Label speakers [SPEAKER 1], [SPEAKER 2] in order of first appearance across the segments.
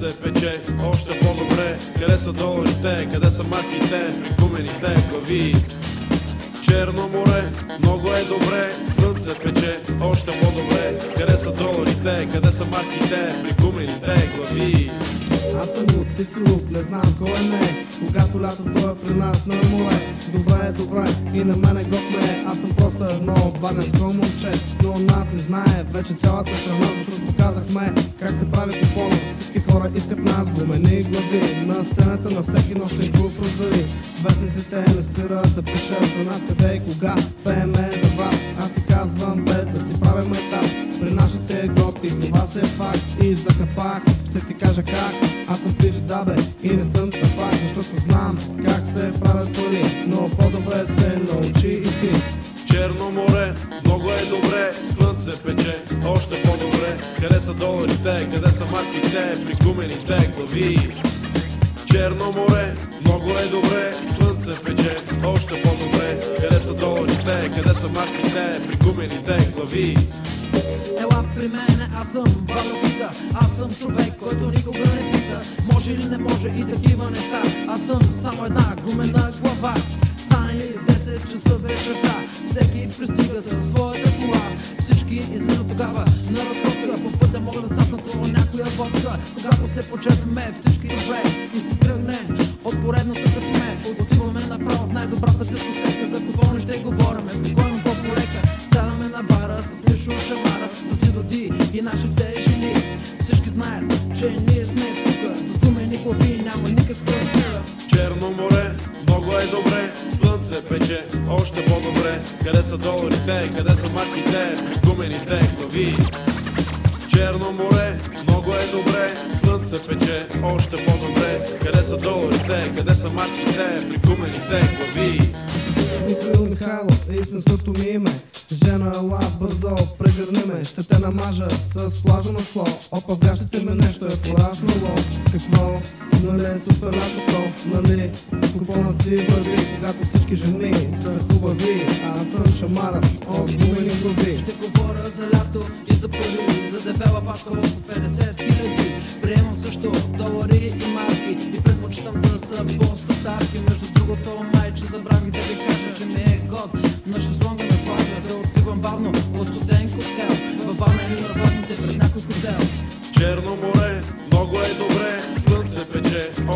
[SPEAKER 1] слънце пече. Още по-добре, къде са доларите, къде са марките, гумените глави. Черно море, много е добре, слънце пече, още по-добре Къде са доларите, къде са марките, пригумените глави
[SPEAKER 2] Аз съм луд, ти си луд, не знам кой е. Не Когато лятото е при нас на море Добре е, добре, и на мене готме Аз съм просто едно баганско момче. Но нас не знае вече цялата страна Защото показахме как се прави купон Всички хора искат нас, гумени глави На сцената на всеки нощен клуб развали Вестниците не спират да пишат за нас. Къде и кога Пееме за вас, аз ти казвам без да си правим етап При нашите гости това се е факт И за капак ще ти кажа как. Аз съм пиш да бе и не съм тапак Защото знам как се правят пари Но по-добре се научи и ти
[SPEAKER 1] Черно море, много е добре, слънце пече, още по-добре. Къде са доларите, къде са марките, пригумените глави Черно море, много е добре, слънце пече, още по-добре. Къде са доларите, къде са марките, пригумените глави
[SPEAKER 3] Ела при мене, аз съм валопита Аз съм човек, който никога не пита Може или не може и такива неща. Аз съм само една гумена глава. Стане ли 10 часа вечерта? Всеки пристига със своята кола. Всички излизат тогава на разходка. По пътя могат да цапнат по някоя водка. Когато се почерпиме всички добре И си тръгнем от поредното кафеме Отиваме направо в най-добрата дискотека За какво ще говорим, и нашите жени Всички знаят, че ние сме тука. С гумени глави няма никаква мира
[SPEAKER 1] Черно море, много е добре, слънце пече, още по-добре. Къде са доларите, къде са марките, пригумените глави Черно море, много е добре, слънце пече, още по-добре. Къде са доларите, къде са марките, пригумените глави
[SPEAKER 2] Михаил Михайлов е истинското ми име Жена, ела, ме Ще те намажа с плажа масло Опа в ми нещо е пораснало Какво? Нали е супер лятото? Нали? Купонът си върви, когато всички жени са хубави А аз съм шамара от гумени глави
[SPEAKER 3] Ще говоря за лято и за пари За дебела пачка от по 50 хиляди Приемам също долари и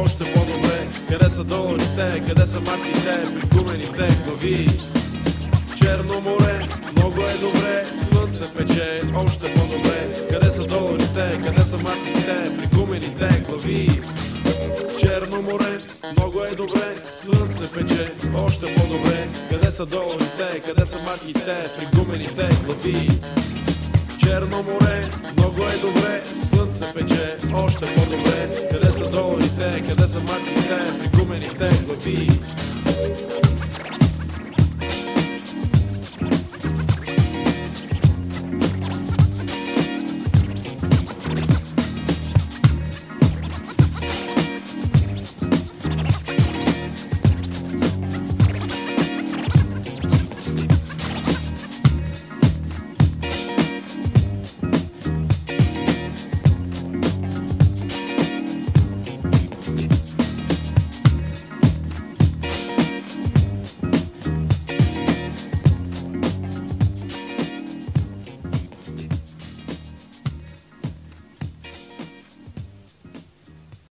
[SPEAKER 1] още по-добре. Къде са доларите, къде са марките, пригумените глави? Черно море, много е добре, слънце пече, още по-добре. Къде са доларите, къде са марките, пригумените глави? Черно море, много е добре, слънце пече, още по-добре. Къде са доларите, къде са марките, пригумените глави? Черно море, много е добре, слънце пече, още по-добре. Къде са доларите, къде са марките, пригумените глави